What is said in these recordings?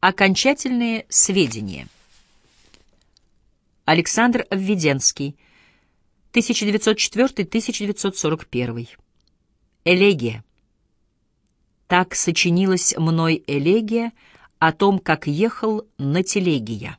Окончательные сведения. Александр Введенский, 1904-1941. Элегия. Так сочинилась мной элегия о том, как ехал на телеге.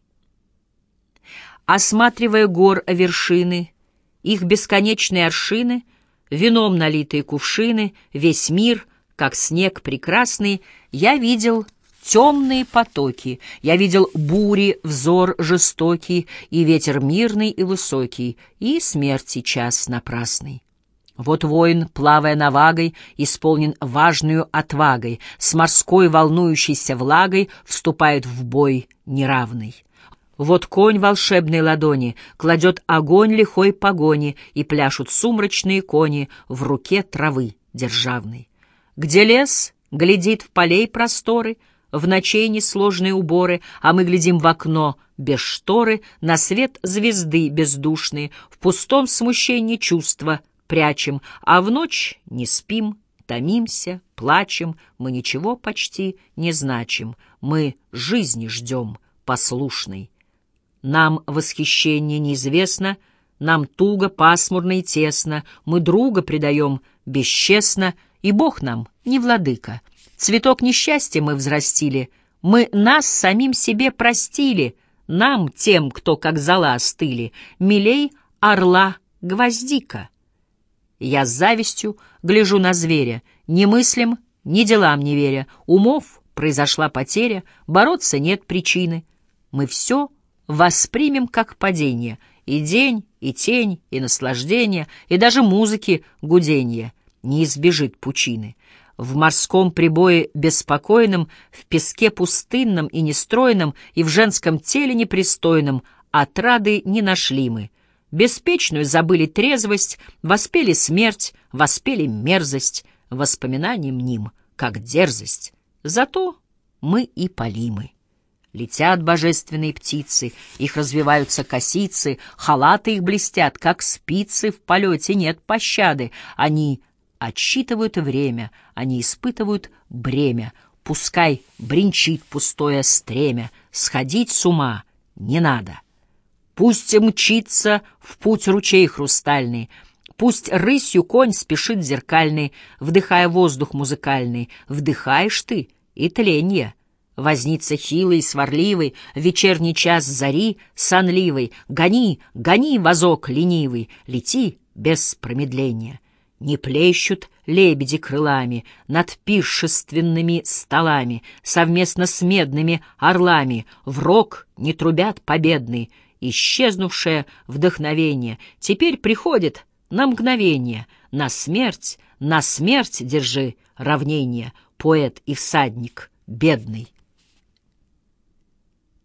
Осматривая гор вершины, их бесконечные аршины, вином налитые кувшины, весь мир, как снег прекрасный, я видел темные потоки, я видел бури, взор жестокий, и ветер мирный и высокий, и смерти час напрасный. Вот воин, плавая навагой, исполнен важную отвагой, с морской волнующейся влагой вступает в бой неравный. Вот конь волшебной ладони кладет огонь лихой погони, и пляшут сумрачные кони в руке травы державной. Где лес глядит в полей просторы, в ночей несложные уборы, а мы глядим в окно без шторы, на свет звезды бездушные, в пустом смущении чувства прячем, а в ночь не спим, томимся, плачем, мы ничего почти не значим, мы жизни ждем послушной. Нам восхищение неизвестно, нам туго, пасмурно и тесно, мы друга предаем бесчестно, и Бог нам не владыка. Цветок несчастья мы взрастили, мы нас самим себе простили, нам, тем, кто как зола остыли, милей орла гвоздика. Я с завистью гляжу на зверя, не мыслям, ни делам не веря, умов произошла потеря, бороться нет причины. Мы все воспримем как падение, и день, и тень, и наслаждение, и даже музыки гуденье не избежит пучины. В морском прибое беспокойном, в песке пустынном и нестроенном, и в женском теле непристойном отрады не нашли мы. Беспечную забыли трезвость, воспели смерть, воспели мерзость, воспоминанием ним, как дерзость. Зато мы и полимы. Летят божественные птицы, их развиваются косицы, халаты их блестят, как спицы, в полете нет пощады. Они отсчитывают время, они испытывают бремя. Пускай бренчит пустое стремя, сходить с ума не надо. Пусть мчится в путь ручей хрустальный, Пусть рысью конь спешит зеркальный, Вдыхая воздух музыкальный, Вдыхаешь ты и тленье — Возница хилый и сварливый, вечерний час зари сонливый, Гони, гони, возок ленивый, лети без промедления. Не плещут лебеди крылами Над пиршественными столами, Совместно с медными орлами В рог не трубят победный, Исчезнувшее вдохновение Теперь приходит на мгновение, На смерть, на смерть держи равнение, Поэт и всадник бедный.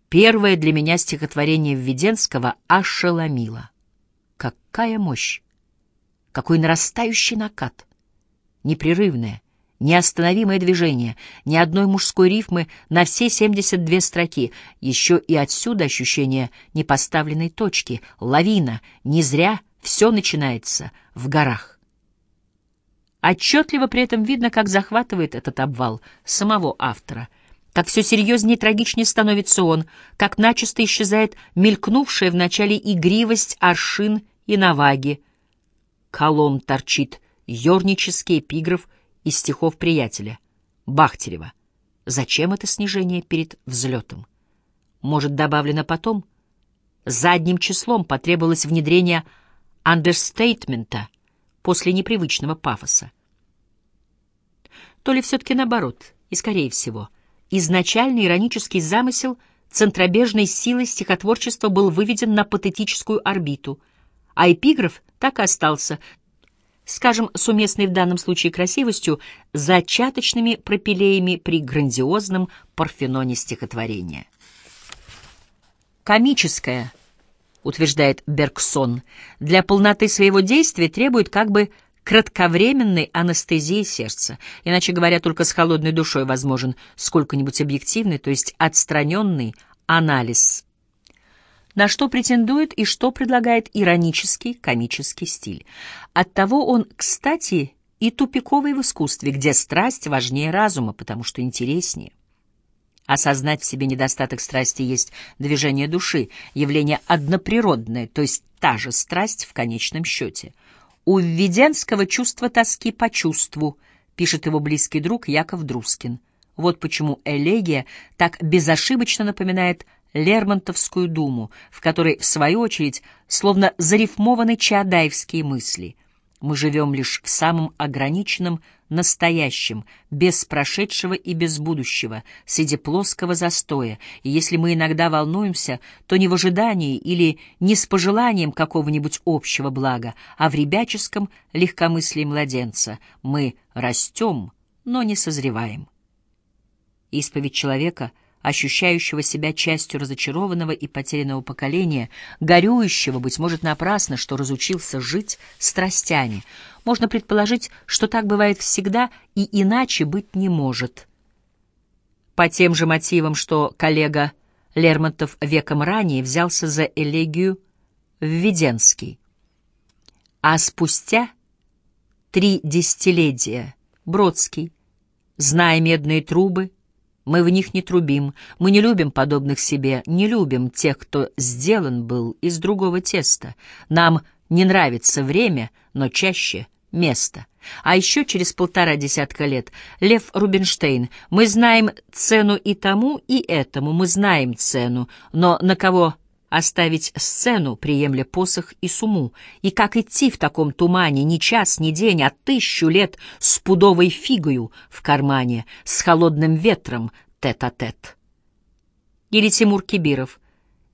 Первое для меня стихотворение Введенского ошеломило. Какая мощь! Какой нарастающий накат! Непрерывное, неостановимое движение, ни одной мужской рифмы на все 72 строки, еще и отсюда ощущение непоставленной точки, лавина, не зря все начинается в горах. Отчетливо при этом видно, как захватывает этот обвал самого автора — как все серьезнее и трагичнее становится он, как начисто исчезает мелькнувшая в начале игривость аршин и наваги. Колом торчит ернический эпиграф из стихов приятеля, Бахтерева. Зачем это снижение перед взлетом? Может, добавлено потом? Задним числом потребовалось внедрение андерстейтмента после непривычного пафоса. То ли все-таки наоборот, и скорее всего — Изначальный иронический замысел центробежной силы стихотворчества был выведен на патетическую орбиту, а эпиграф так и остался, скажем, с уместной в данном случае красивостью, зачаточными пропилеями при грандиозном парфеноне стихотворения. Комическое, утверждает Бергсон, для полноты своего действия требует как бы кратковременной анестезии сердца. Иначе говоря, только с холодной душой возможен сколько-нибудь объективный, то есть отстраненный анализ. На что претендует и что предлагает иронический, комический стиль. Оттого он, кстати, и тупиковый в искусстве, где страсть важнее разума, потому что интереснее. Осознать в себе недостаток страсти есть движение души, явление одноприродное, то есть та же страсть в конечном счете. У Введенского чувство тоски по чувству, пишет его близкий друг Яков Друскин. Вот почему элегия так безошибочно напоминает Лермонтовскую думу, в которой, в свою очередь, словно зарифмованы чаадаевские мысли. Мы живем лишь в самом ограниченном настоящем, без прошедшего и без будущего, среди плоского застоя, и если мы иногда волнуемся, то не в ожидании или не с пожеланием какого-нибудь общего блага, а в ребяческом легкомыслии младенца. Мы растем, но не созреваем. Исповедь человека — ощущающего себя частью разочарованного и потерянного поколения, горюющего, быть может, напрасно, что разучился жить страстями. Можно предположить, что так бывает всегда и иначе быть не может. По тем же мотивам, что коллега Лермонтов веком ранее взялся за элегию Введенский. А спустя три десятилетия Бродский, зная медные трубы, мы в них не трубим, мы не любим подобных себе, не любим тех, кто сделан был из другого теста. Нам не нравится время, но чаще место. А еще через полтора десятка лет Лев Рубинштейн. Мы знаем цену и тому, и этому, мы знаем цену, но на кого оставить сцену, приемля посох и суму, и как идти в таком тумане ни час, ни день, а тысячу лет с пудовой фигою в кармане, с холодным ветром тет-а-тет. -тет. Или Тимур Кибиров.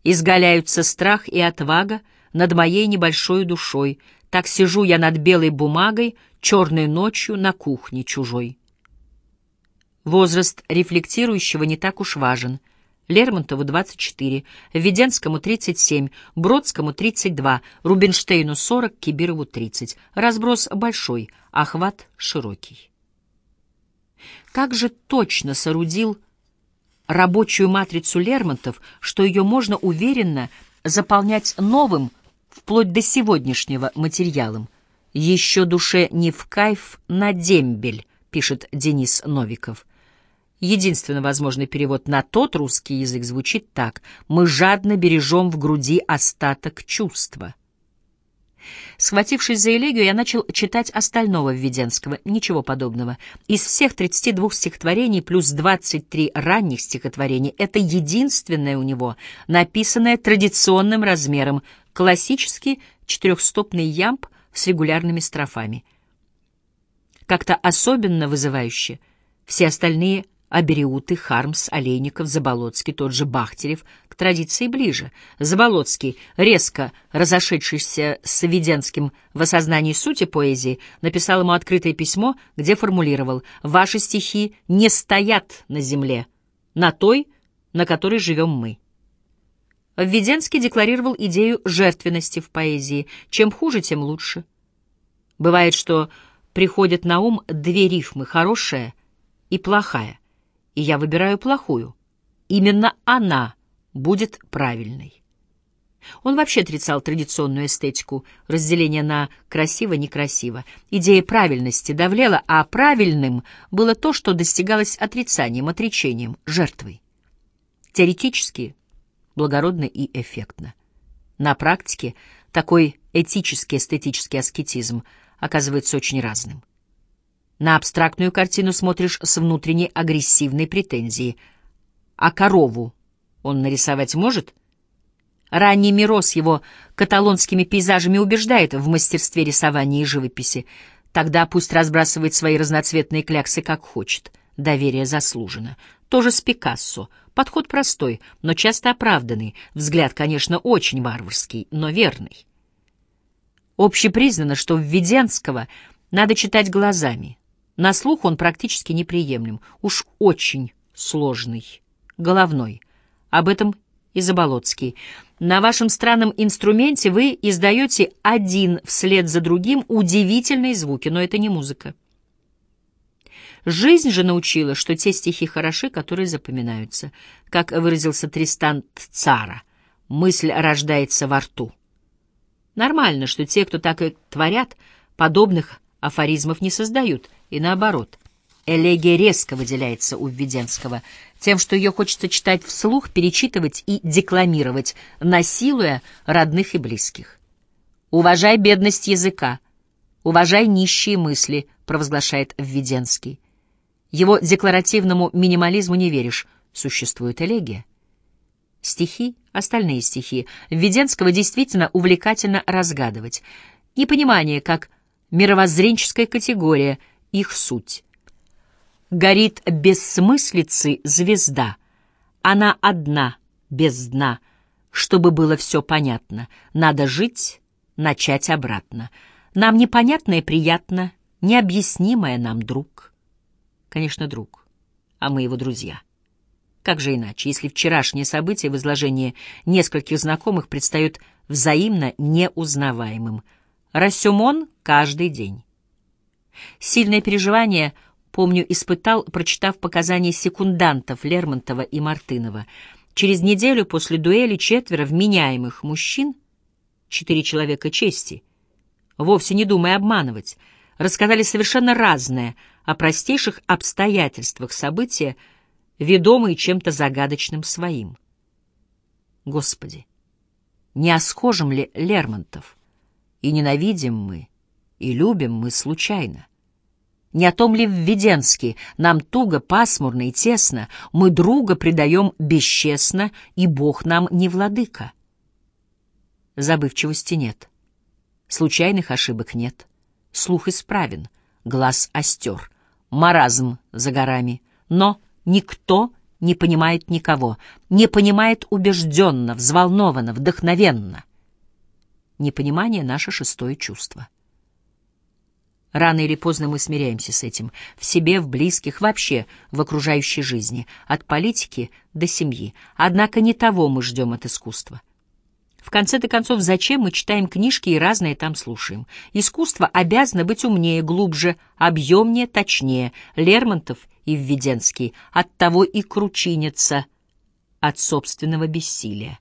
Изгаляются страх и отвага над моей небольшой душой, так сижу я над белой бумагой, черной ночью на кухне чужой. Возраст рефлектирующего не так уж важен — Лермонтову 24, Введенскому 37, Бродскому 32, Рубинштейну 40, Кибирову 30. Разброс большой, охват широкий. Как же точно соорудил рабочую матрицу Лермонтов, что ее можно уверенно заполнять новым, вплоть до сегодняшнего материалом. «Еще душе не в кайф на дембель», — пишет Денис Новиков. Единственно возможный перевод на тот русский язык звучит так «Мы жадно бережем в груди остаток чувства». Схватившись за элегию, я начал читать остального Введенского. Ничего подобного. Из всех 32 стихотворений плюс 23 ранних стихотворений это единственное у него, написанное традиционным размером, классический четырехстопный ямб с регулярными строфами. Как-то особенно вызывающе все остальные Абериуты, Хармс, Олейников, Заболоцкий, тот же Бахтерев к традиции ближе. Заболоцкий, резко разошедшийся с Веденским в осознании сути поэзии, написал ему открытое письмо, где формулировал «Ваши стихи не стоят на земле, на той, на которой живем мы». Введенский декларировал идею жертвенности в поэзии. Чем хуже, тем лучше. Бывает, что приходят на ум две рифмы — хорошая и плохая и я выбираю плохую. Именно она будет правильной. Он вообще отрицал традиционную эстетику, разделение на красиво-некрасиво. Идея правильности давлела, а правильным было то, что достигалось отрицанием, отречением, жертвой. Теоретически благородно и эффектно. На практике такой этический эстетический аскетизм оказывается очень разным. На абстрактную картину смотришь с внутренней агрессивной претензией. А корову он нарисовать может? Ранний Миро с его каталонскими пейзажами убеждает в мастерстве рисования и живописи. Тогда пусть разбрасывает свои разноцветные кляксы как хочет. Доверие заслужено. Тоже с Пикассо. Подход простой, но часто оправданный. Взгляд, конечно, очень варварский, но верный. Общепризнано, что Введенского надо читать глазами — на слух он практически неприемлем, уж очень сложный, головной. Об этом и Заболоцкий. На вашем странном инструменте вы издаете один вслед за другим удивительные звуки, но это не музыка. Жизнь же научила, что те стихи хороши, которые запоминаются. Как выразился Тристан Цара, мысль рождается во рту. Нормально, что те, кто так и творят, подобных афоризмов не создают — и наоборот. Элегия резко выделяется у Введенского тем, что ее хочется читать вслух, перечитывать и декламировать, насилуя родных и близких. «Уважай бедность языка, уважай нищие мысли», — провозглашает Введенский. Его декларативному минимализму не веришь, существует элегия. Стихи, остальные стихи, Введенского действительно увлекательно разгадывать. Непонимание как мировоззренческая категория, их суть — Горит бессмыслицы звезда. Она одна, без дна. Чтобы было все понятно, надо жить, начать обратно. Нам непонятное приятно, необъяснимое нам друг. Конечно, друг, а мы его друзья. Как же иначе, если вчерашние события в изложении нескольких знакомых предстают взаимно неузнаваемым? Рассюмон каждый день. Сильное переживание — помню, испытал, прочитав показания секундантов Лермонтова и Мартынова. Через неделю после дуэли четверо вменяемых мужчин, четыре человека чести, вовсе не думая обманывать, рассказали совершенно разное о простейших обстоятельствах события, ведомые чем-то загадочным своим. Господи, не осхожим ли Лермонтов? И ненавидим мы, и любим мы случайно. Не о том ли в Введенске нам туго, пасмурно и тесно, мы друга предаем бесчестно, и Бог нам не владыка? Забывчивости нет, случайных ошибок нет, слух исправен, глаз остер, маразм за горами, но никто не понимает никого, не понимает убежденно, взволнованно, вдохновенно. Непонимание — наше шестое чувство. Рано или поздно мы смиряемся с этим. В себе, в близких, вообще в окружающей жизни. От политики до семьи. Однако не того мы ждем от искусства. В конце-то концов, зачем мы читаем книжки и разное там слушаем? Искусство обязано быть умнее, глубже, объемнее, точнее. Лермонтов и Введенский оттого и кручинятся от собственного бессилия.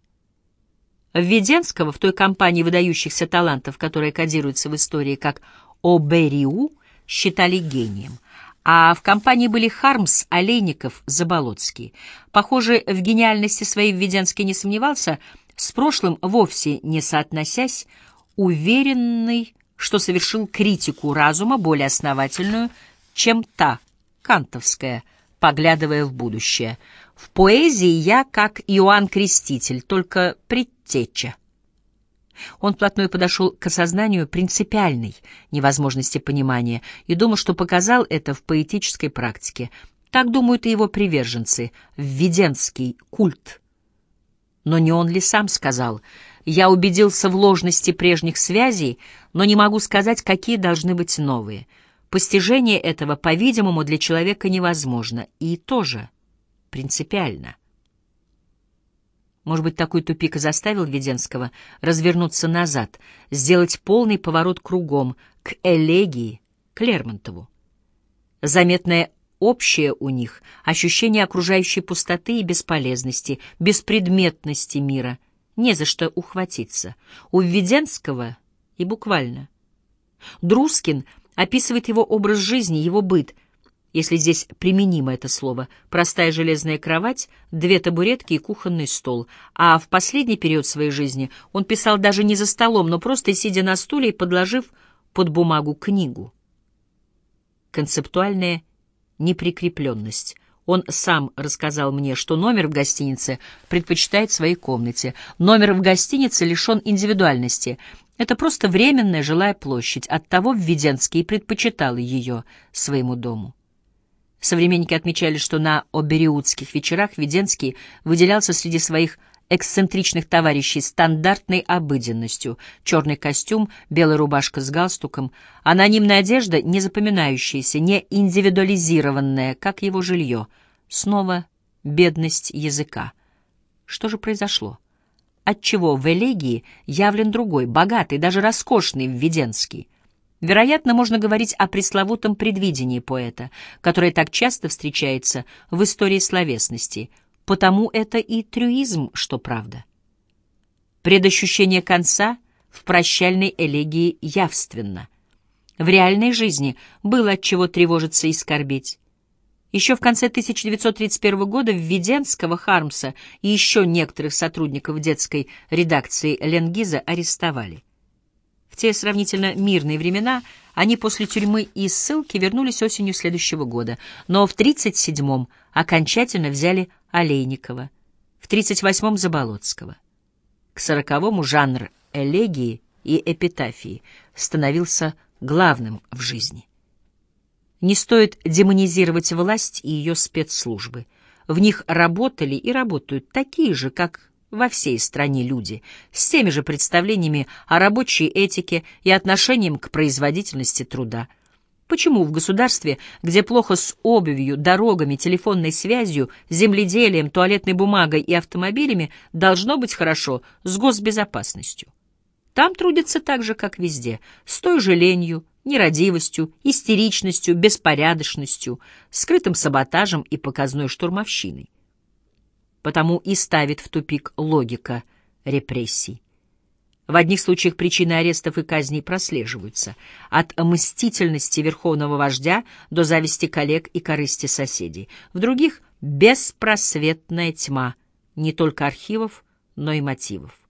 Введенского в той компании выдающихся талантов, которая кодируется в истории как Обериу считали гением, а в компании были Хармс, Олейников, Заболоцкий. Похоже, в гениальности своей Введенский не сомневался, с прошлым вовсе не соотносясь, уверенный, что совершил критику разума более основательную, чем та, кантовская, поглядывая в будущее. В поэзии я как Иоанн Креститель, только предтеча. Он вплотную подошел к осознанию принципиальной невозможности понимания и думал, что показал это в поэтической практике. Так думают и его приверженцы, введенский культ. Но не он ли сам сказал «Я убедился в ложности прежних связей, но не могу сказать, какие должны быть новые». Постижение этого, по-видимому, для человека невозможно и тоже принципиально. Может быть, такой тупик и заставил Веденского развернуться назад, сделать полный поворот кругом, к элегии, к Лермонтову. Заметное общее у них ощущение окружающей пустоты и бесполезности, беспредметности мира, не за что ухватиться. У Введенского и буквально. Друскин описывает его образ жизни, его быт — если здесь применимо это слово, простая железная кровать, две табуретки и кухонный стол. А в последний период своей жизни он писал даже не за столом, но просто сидя на стуле и подложив под бумагу книгу. Концептуальная неприкрепленность. Он сам рассказал мне, что номер в гостинице предпочитает своей комнате. Номер в гостинице лишен индивидуальности. Это просто временная жилая площадь. Оттого Введенский предпочитал ее своему дому. Современники отмечали, что на обериутских вечерах Веденский выделялся среди своих эксцентричных товарищей стандартной обыденностью. Черный костюм, белая рубашка с галстуком, анонимная одежда, не запоминающаяся, не индивидуализированная, как его жилье. Снова бедность языка. Что же произошло? Отчего в элегии явлен другой, богатый, даже роскошный Введенский? Вероятно, можно говорить о пресловутом предвидении поэта, которое так часто встречается в истории словесности, потому это и трюизм, что правда. Предощущение конца в прощальной элегии явственно. В реальной жизни было от чего тревожиться и скорбеть. Еще в конце 1931 года Введенского, Хармса и еще некоторых сотрудников детской редакции Ленгиза арестовали. В те сравнительно мирные времена они после тюрьмы и ссылки вернулись осенью следующего года, но в 1937-м окончательно взяли Олейникова, в 1938-м — Заболоцкого. К 40-му жанр элегии и эпитафии становился главным в жизни. Не стоит демонизировать власть и ее спецслужбы. В них работали и работают такие же, как во всей стране люди, с теми же представлениями о рабочей этике и отношением к производительности труда. Почему в государстве, где плохо с обувью, дорогами, телефонной связью, земледелием, туалетной бумагой и автомобилями, должно быть хорошо с госбезопасностью? Там трудятся так же, как везде, с той же ленью, нерадивостью, истеричностью, беспорядочностью, скрытым саботажем и показной штурмовщиной. Потому и ставит в тупик логика репрессий. В одних случаях причины арестов и казней прослеживаются, от мстительности верховного вождя до зависти коллег и корысти соседей. В других — беспросветная тьма не только архивов, но и мотивов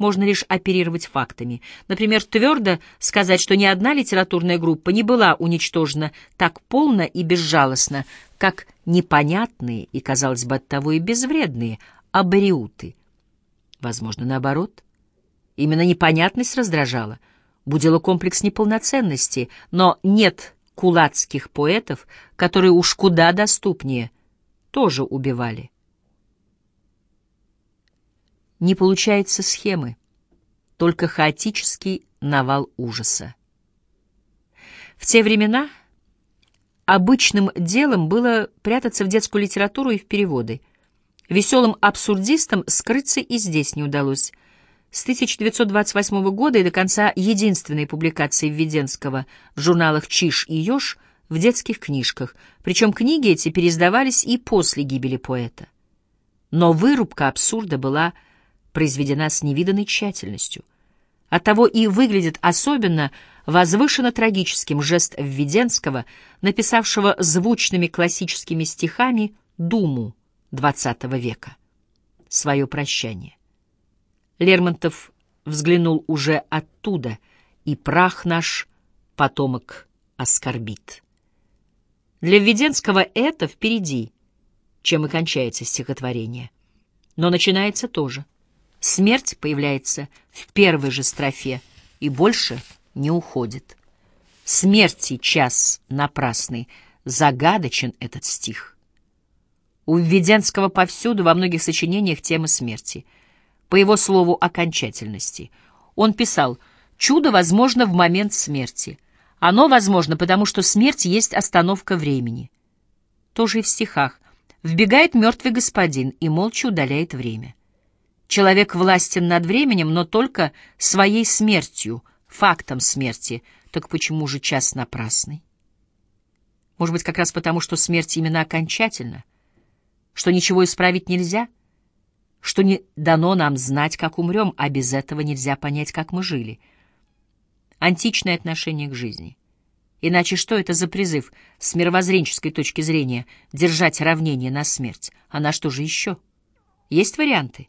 можно лишь оперировать фактами. Например, твердо сказать, что ни одна литературная группа не была уничтожена так полно и безжалостно, как непонятные и, казалось бы, оттого и безвредные абориуты. Возможно, наоборот. Именно непонятность раздражала, будила комплекс неполноценности, но нет кулацких поэтов, которые уж куда доступнее, тоже убивали не получается схемы, только хаотический навал ужаса. В те времена обычным делом было прятаться в детскую литературу и в переводы. Веселым абсурдистам скрыться и здесь не удалось. С 1928 года и до конца единственной публикации Введенского в журналах «Чиж» и «Еж» в детских книжках, причем книги эти переиздавались и после гибели поэта. Но вырубка абсурда была произведена с невиданной тщательностью. Оттого и выглядит особенно возвышенно трагическим жест Введенского, написавшего звучными классическими стихами Думу XX века. Свое прощание. Лермонтов взглянул уже оттуда, и прах наш потомок оскорбит. Для Введенского это впереди, чем и кончается стихотворение. Но начинается тоже — Смерть появляется в первой же строфе и больше не уходит. Смерти час напрасный, загадочен этот стих. У Введенского повсюду во многих сочинениях тема смерти. По его слову окончательности. Он писал «Чудо возможно в момент смерти. Оно возможно, потому что смерть есть остановка времени». Тоже и в стихах. Вбегает мертвый господин и молча удаляет время. Человек властен над временем, но только своей смертью, фактом смерти. Так почему же час напрасный? Может быть, как раз потому, что смерть именно окончательна, что ничего исправить нельзя, что не дано нам знать, как умрем, а без этого нельзя понять, как мы жили. Античное отношение к жизни. Иначе что это за призыв с мировоззренческой точки зрения держать равнение на смерть? А на что же еще? Есть варианты?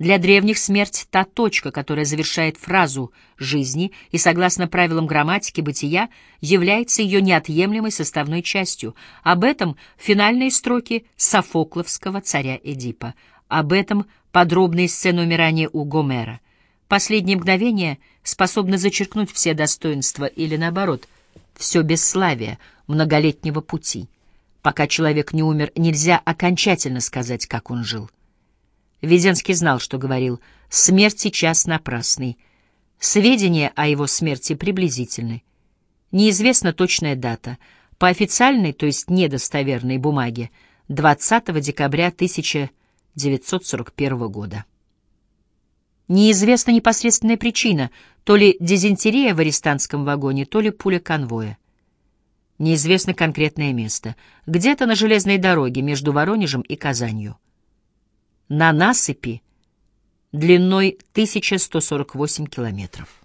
Для древних смерть — та точка, которая завершает фразу жизни и, согласно правилам грамматики бытия, является ее неотъемлемой составной частью. Об этом финальные строки Софокловского царя Эдипа. Об этом подробные сцены умирания у Гомера. Последнее мгновение способно зачеркнуть все достоинства или, наоборот, все бесславие многолетнего пути. Пока человек не умер, нельзя окончательно сказать, как он жил. Веденский знал, что говорил. Смерть сейчас напрасный. Сведения о его смерти приблизительны. Неизвестна точная дата. По официальной, то есть недостоверной бумаге, 20 декабря 1941 года. Неизвестна непосредственная причина, то ли дизентерия в арестантском вагоне, то ли пуля конвоя. Неизвестно конкретное место, где-то на железной дороге между Воронежем и Казанью на насыпи длиной 1148 километров.